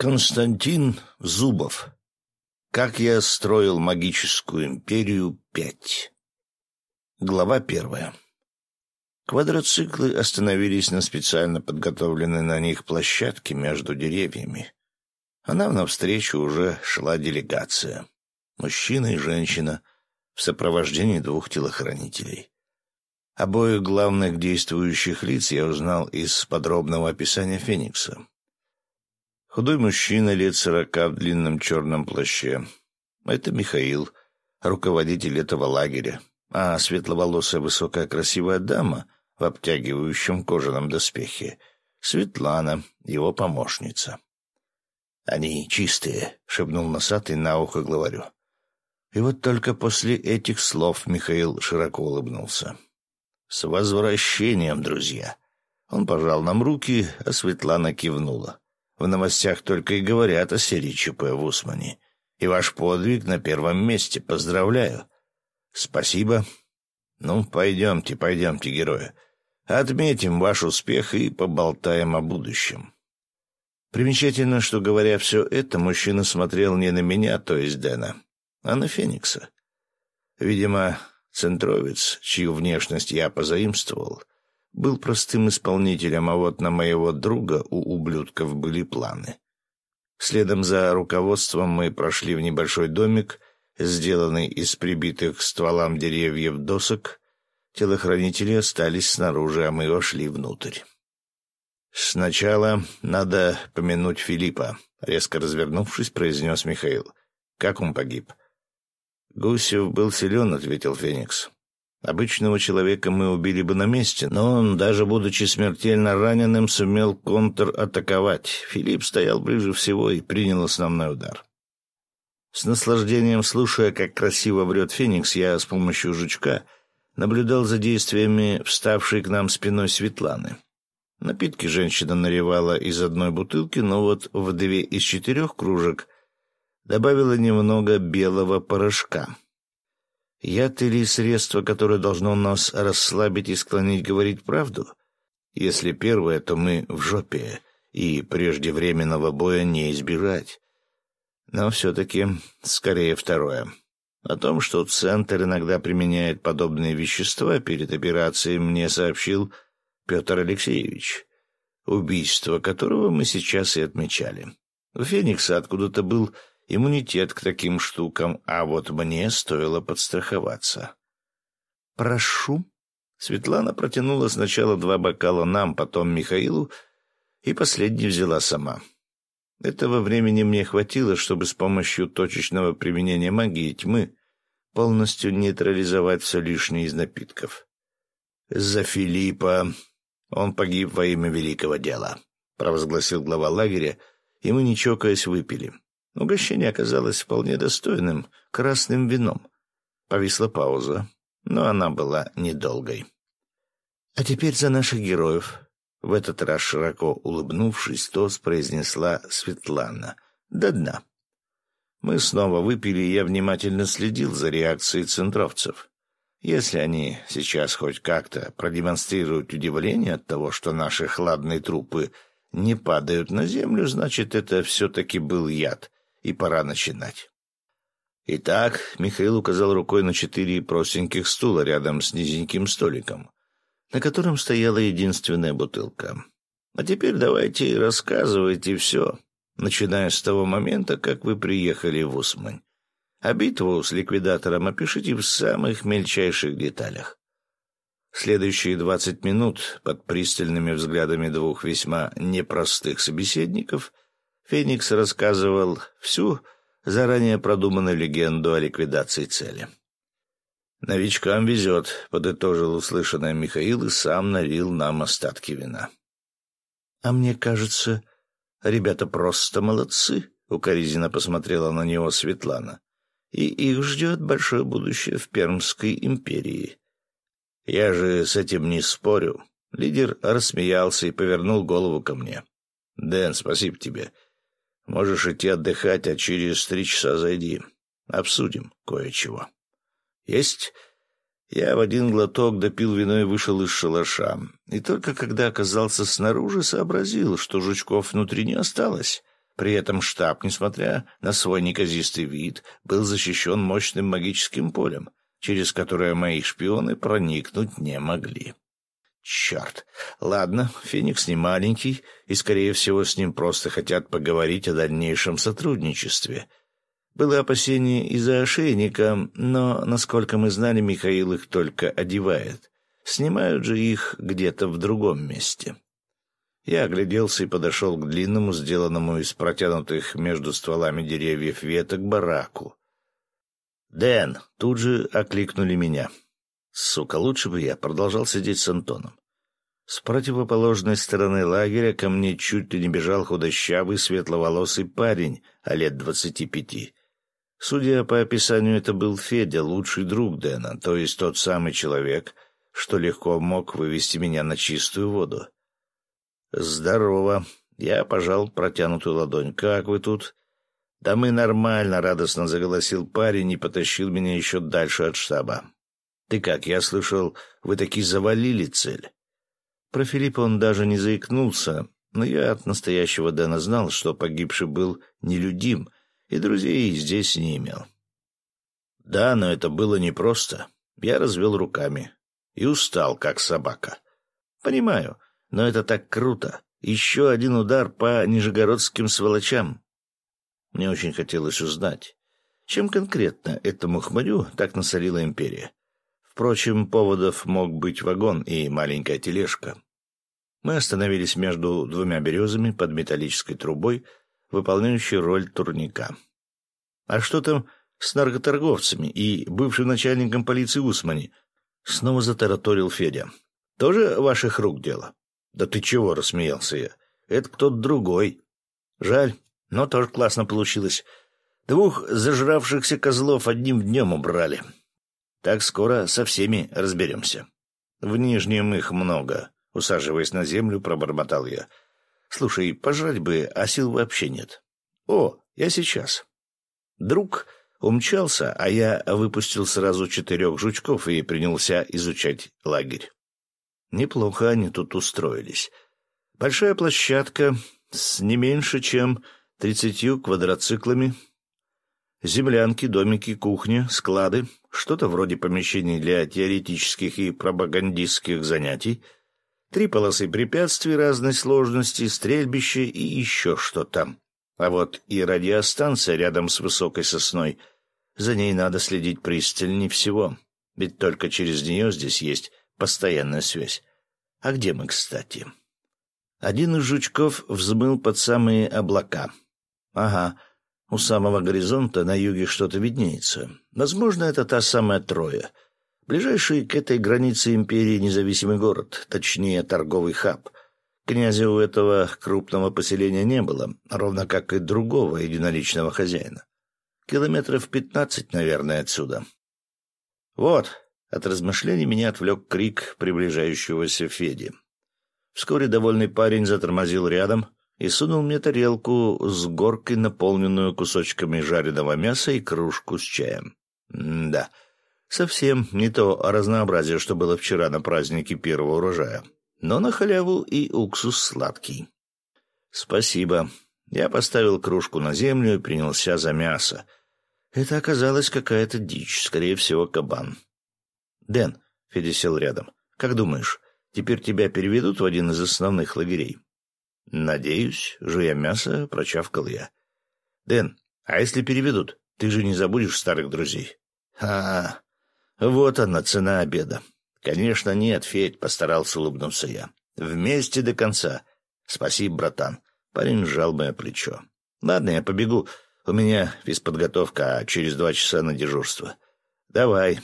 Константин Зубов. Как я строил магическую империю 5. Глава первая. Квадроциклы остановились на специально подготовленной на них площадке между деревьями. А нам навстречу уже шла делегация. Мужчина и женщина в сопровождении двух телохранителей. Обоих главных действующих лиц я узнал из подробного описания Феникса. Худой мужчина лет сорока в длинном черном плаще. Это Михаил, руководитель этого лагеря. А светловолосая высокая красивая дама в обтягивающем кожаном доспехе — Светлана, его помощница. «Они чистые», — шепнул носатый на ухо главарю. И вот только после этих слов Михаил широко улыбнулся. «С возвращением, друзья!» Он пожал нам руки, а Светлана кивнула. В новостях только и говорят о серии ЧП в Усмане. И ваш подвиг на первом месте. Поздравляю. Спасибо. Ну, пойдемте, пойдемте, герои. Отметим ваш успех и поболтаем о будущем. Примечательно, что, говоря все это, мужчина смотрел не на меня, то есть Дэна, а на Феникса. Видимо, центровец, чью внешность я позаимствовал, был простым исполнителем, а вот на моего друга у ублюдков были планы. Следом за руководством мы прошли в небольшой домик, сделанный из прибитых к стволам деревьев досок. Телохранители остались снаружи, а мы вошли внутрь. «Сначала надо помянуть Филиппа», — резко развернувшись, произнес Михаил. «Как он погиб?» «Гусев был силен», — ответил Феникс. Обычного человека мы убили бы на месте, но он, даже будучи смертельно раненым, сумел контратаковать. Филипп стоял ближе всего и принял основной удар. С наслаждением слушая, как красиво врет Феникс, я с помощью жучка наблюдал за действиями вставшей к нам спиной Светланы. Напитки женщина наливала из одной бутылки, но вот в две из четырех кружек добавила немного белого порошка — Яд или средство, которое должно нас расслабить и склонить говорить правду? Если первое, то мы в жопе, и преждевременного боя не избежать. Но все-таки скорее второе. О том, что Центр иногда применяет подобные вещества перед операцией, мне сообщил Петр Алексеевич, убийство которого мы сейчас и отмечали. У Феникса откуда-то был иммунитет к таким штукам, а вот мне стоило подстраховаться. «Прошу». Светлана протянула сначала два бокала нам, потом Михаилу, и последний взяла сама. Этого времени мне хватило, чтобы с помощью точечного применения магии тьмы полностью нейтрализовать все лишнее из напитков. «За Филиппа! Он погиб во имя великого дела», — провозгласил глава лагеря, и мы, не чокаясь, выпили. Угощение оказалось вполне достойным красным вином. Повисла пауза, но она была недолгой. «А теперь за наших героев!» В этот раз, широко улыбнувшись, тост произнесла Светлана. «До дна!» Мы снова выпили, и я внимательно следил за реакцией центровцев. Если они сейчас хоть как-то продемонстрируют удивление от того, что наши хладные трупы не падают на землю, значит, это все-таки был яд, и пора начинать. Итак, Михаил указал рукой на четыре простеньких стула рядом с низеньким столиком, на котором стояла единственная бутылка. А теперь давайте рассказывайте все, начиная с того момента, как вы приехали в Усмань. А битву с ликвидатором опишите в самых мельчайших деталях. Следующие двадцать минут под пристальными взглядами двух весьма непростых собеседников Феникс рассказывал всю заранее продуманную легенду о ликвидации цели. «Новичкам везет», — подытожил услышанное Михаил и сам налил нам остатки вина. «А мне кажется, ребята просто молодцы», — укоризненно посмотрела на него Светлана. «И их ждет большое будущее в Пермской империи». «Я же с этим не спорю». Лидер рассмеялся и повернул голову ко мне. «Дэн, спасибо тебе. Можешь идти отдыхать, а через три часа зайди. Обсудим кое-чего. Есть? Я в один глоток допил вино и вышел из шалаша. И только когда оказался снаружи, сообразил, что жучков внутри не осталось. При этом штаб, несмотря на свой неказистый вид, был защищен мощным магическим полем, через которое мои шпионы проникнуть не могли. Черт. Ладно, Феникс не маленький, и, скорее всего, с ним просто хотят поговорить о дальнейшем сотрудничестве. Было опасение из-за ошейника, но, насколько мы знали, Михаил их только одевает. Снимают же их где-то в другом месте. Я огляделся и подошел к длинному, сделанному из протянутых между стволами деревьев веток бараку. «Дэн!» — тут же окликнули меня. Сука, лучше бы я продолжал сидеть с Антоном. С противоположной стороны лагеря ко мне чуть ли не бежал худощавый светловолосый парень, а лет двадцати пяти. Судя по описанию, это был Федя, лучший друг Дэна, то есть тот самый человек, что легко мог вывести меня на чистую воду. «Здорово!» Я пожал протянутую ладонь. «Как вы тут?» «Да мы нормально», — радостно заголосил парень и потащил меня еще дальше от штаба. «Ты как, я слышал, вы таки завалили цель?» Про Филиппа он даже не заикнулся, но я от настоящего Дэна знал, что погибший был нелюдим и друзей здесь не имел. Да, но это было непросто. Я развел руками и устал, как собака. Понимаю, но это так круто. Еще один удар по нижегородским сволочам. Мне очень хотелось узнать, чем конкретно этому хмырю так насолила империя. Впрочем, поводов мог быть вагон и маленькая тележка. Мы остановились между двумя березами под металлической трубой, выполняющей роль турника. «А что там с наркоторговцами и бывшим начальником полиции Усмани?» Снова затараторил Федя. «Тоже ваших рук дело?» «Да ты чего?» — рассмеялся я. «Это кто-то другой. Жаль, но тоже классно получилось. Двух зажравшихся козлов одним днем убрали. Так скоро со всеми разберемся. В Нижнем их много. Усаживаясь на землю, пробормотал я. Слушай, пожрать бы, а сил вообще нет. О, я сейчас. Друг умчался, а я выпустил сразу четырех жучков и принялся изучать лагерь. Неплохо они тут устроились. Большая площадка с не меньше, чем тридцатью квадроциклами, землянки, домики, кухня, склады, что-то вроде помещений для теоретических и пропагандистских занятий, три полосы препятствий разной сложности, стрельбище и еще что-то. А вот и радиостанция рядом с высокой сосной. За ней надо следить пристальнее всего, ведь только через нее здесь есть постоянная связь. А где мы, кстати? Один из жучков взмыл под самые облака. Ага, у самого горизонта на юге что-то виднеется. Возможно, это та самая Троя. Ближайший к этой границе империи независимый город, точнее, торговый хаб. Князя у этого крупного поселения не было, ровно как и другого единоличного хозяина. Километров пятнадцать, наверное, отсюда. Вот, от размышлений меня отвлек крик приближающегося Феди. Вскоре довольный парень затормозил рядом — и сунул мне тарелку с горкой, наполненную кусочками жареного мяса и кружку с чаем. М да, совсем не то разнообразие, что было вчера на празднике первого урожая. Но на халяву и уксус сладкий. Спасибо. Я поставил кружку на землю и принялся за мясо. Это оказалась какая-то дичь, скорее всего, кабан. «Дэн», — Федя сел рядом, — «как думаешь, теперь тебя переведут в один из основных лагерей?» «Надеюсь», — жуя мясо, прочавкал я. «Дэн, а если переведут, ты же не забудешь старых друзей?» «А, вот она, цена обеда». «Конечно нет, Федь», — постарался улыбнуться я. «Вместе до конца». «Спасибо, братан». Парень сжал мое плечо. «Ладно, я побегу. У меня физподготовка, а через два часа на дежурство». «Давай».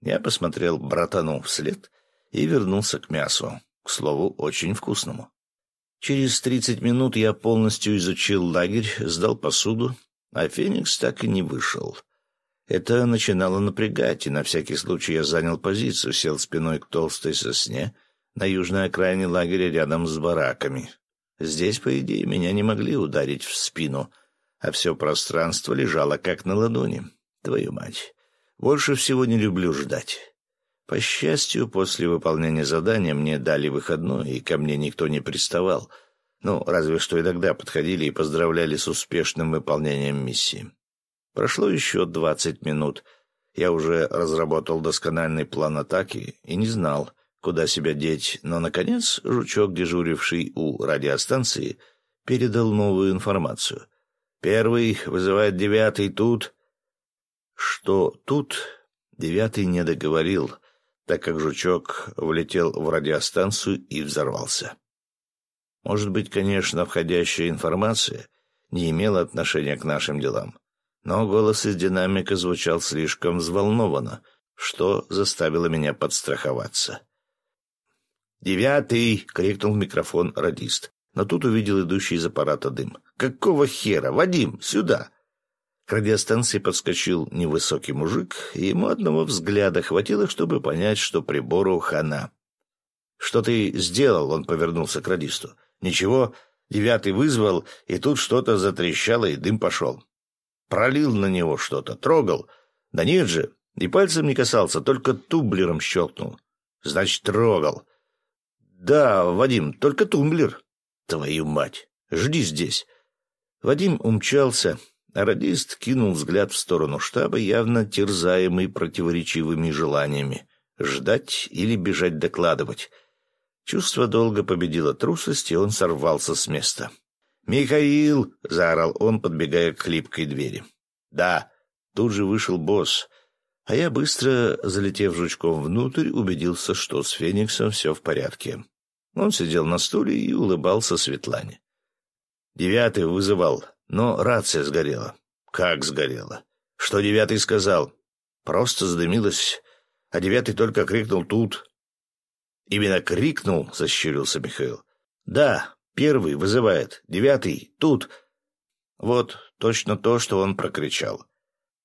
Я посмотрел братану вслед и вернулся к мясу. К слову, очень вкусному. Через тридцать минут я полностью изучил лагерь, сдал посуду, а Феникс так и не вышел. Это начинало напрягать, и на всякий случай я занял позицию, сел спиной к толстой сосне на южной окраине лагеря рядом с бараками. Здесь, по идее, меня не могли ударить в спину, а все пространство лежало как на ладони. Твою мать! Больше всего не люблю ждать. По счастью, после выполнения задания мне дали выходной, и ко мне никто не приставал. Ну, разве что иногда подходили и поздравляли с успешным выполнением миссии. Прошло еще двадцать минут. Я уже разработал доскональный план атаки и не знал, куда себя деть, но, наконец, жучок, дежуривший у радиостанции, передал новую информацию. «Первый вызывает девятый тут...» Что тут девятый не договорил, так как жучок влетел в радиостанцию и взорвался. Может быть, конечно, входящая информация не имела отношения к нашим делам, но голос из динамика звучал слишком взволнованно, что заставило меня подстраховаться. «Девятый!» — крикнул в микрофон радист, но тут увидел идущий из аппарата дым. «Какого хера? Вадим, сюда!» К радиостанции подскочил невысокий мужик, и ему одного взгляда хватило, чтобы понять, что прибору хана. «Что ты сделал?» — он повернулся к радисту. «Ничего, девятый вызвал, и тут что-то затрещало, и дым пошел. Пролил на него что-то, трогал. Да нет же, и пальцем не касался, только тумблером щелкнул. Значит, трогал. Да, Вадим, только тумблер. Твою мать, жди здесь». Вадим умчался, Радист кинул взгляд в сторону штаба, явно терзаемый противоречивыми желаниями — ждать или бежать докладывать. Чувство долго победило трусость, и он сорвался с места. «Михаил!» — заорал он, подбегая к хлипкой двери. «Да!» — тут же вышел босс. А я, быстро залетев жучком внутрь, убедился, что с Фениксом все в порядке. Он сидел на стуле и улыбался Светлане. Девятый вызывал но рация сгорела. Как сгорела? Что девятый сказал? Просто задымилась, а девятый только крикнул тут. Именно крикнул, защурился Михаил. Да, первый вызывает, девятый тут. Вот точно то, что он прокричал.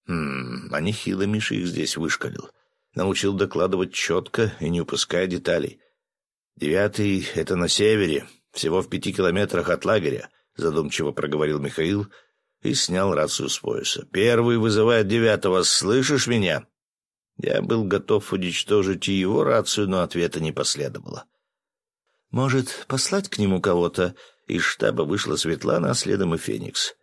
Хм, а нехило Миша их здесь вышкалил. Научил докладывать четко и не упуская деталей. Девятый — это на севере, всего в пяти километрах от лагеря задумчиво проговорил Михаил и снял рацию с пояса. «Первый вызывает девятого. Слышишь меня?» Я был готов уничтожить и его рацию, но ответа не последовало. «Может, послать к нему кого-то?» Из штаба вышла Светлана, а следом и Феникс.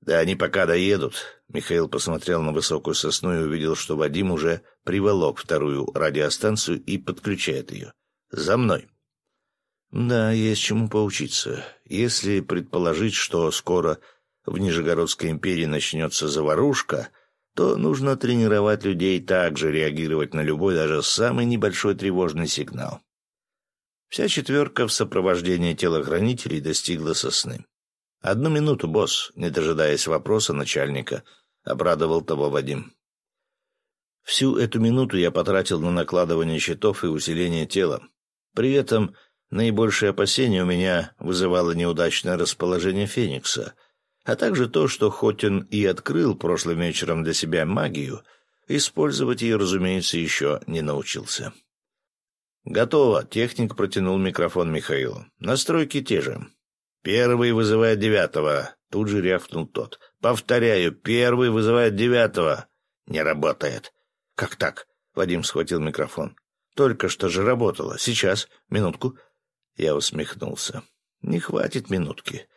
«Да они пока доедут». Михаил посмотрел на высокую сосну и увидел, что Вадим уже приволок вторую радиостанцию и подключает ее. «За мной». Да, есть чему поучиться. Если предположить, что скоро в Нижегородской империи начнется заварушка, то нужно тренировать людей также реагировать на любой, даже самый небольшой тревожный сигнал. Вся четверка в сопровождении телохранителей достигла сосны. «Одну минуту, босс», не дожидаясь вопроса начальника, обрадовал того Вадим. Всю эту минуту я потратил на накладывание щитов и усиление тела. При этом Наибольшее опасение у меня вызывало неудачное расположение Феникса, а также то, что хоть он и открыл прошлым вечером для себя магию, использовать ее, разумеется, еще не научился. «Готово!» — техник протянул микрофон Михаилу. «Настройки те же». «Первый вызывает девятого», — тут же рявкнул тот. «Повторяю, первый вызывает девятого». «Не работает». «Как так?» — Вадим схватил микрофон. «Только что же работало. Сейчас. Минутку». Я усмехнулся. Не хватит минутки.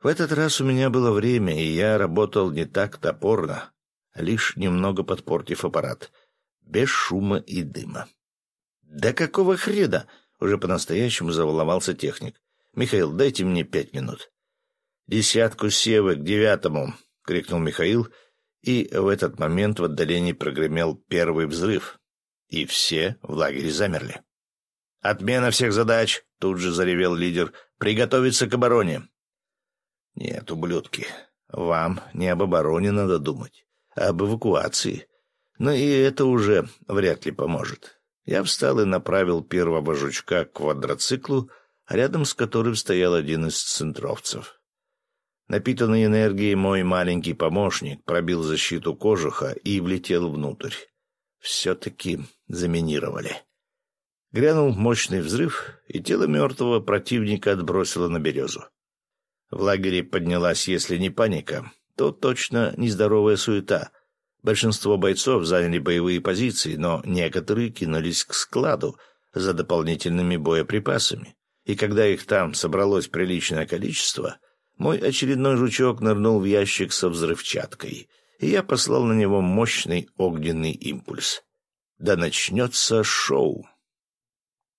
В этот раз у меня было время, и я работал не так топорно, лишь немного подпортив аппарат, без шума и дыма. «Да какого хрена?» — уже по-настоящему заволновался техник. «Михаил, дайте мне пять минут». «Десятку севы к девятому!» — крикнул Михаил, и в этот момент в отдалении прогремел первый взрыв, и все в лагере замерли. «Отмена всех задач!» — тут же заревел лидер. «Приготовиться к обороне!» «Нет, ублюдки, вам не об обороне надо думать, а об эвакуации. Но и это уже вряд ли поможет». Я встал и направил первого жучка к квадроциклу, рядом с которым стоял один из центровцев. Напитанный энергией мой маленький помощник пробил защиту кожуха и влетел внутрь. Все-таки заминировали. Грянул мощный взрыв, и тело мертвого противника отбросило на березу. В лагере поднялась, если не паника, то точно нездоровая суета. Большинство бойцов заняли боевые позиции, но некоторые кинулись к складу за дополнительными боеприпасами. и когда их там собралось приличное количество, мой очередной жучок нырнул в ящик со взрывчаткой, и я послал на него мощный огненный импульс. Да начнется шоу.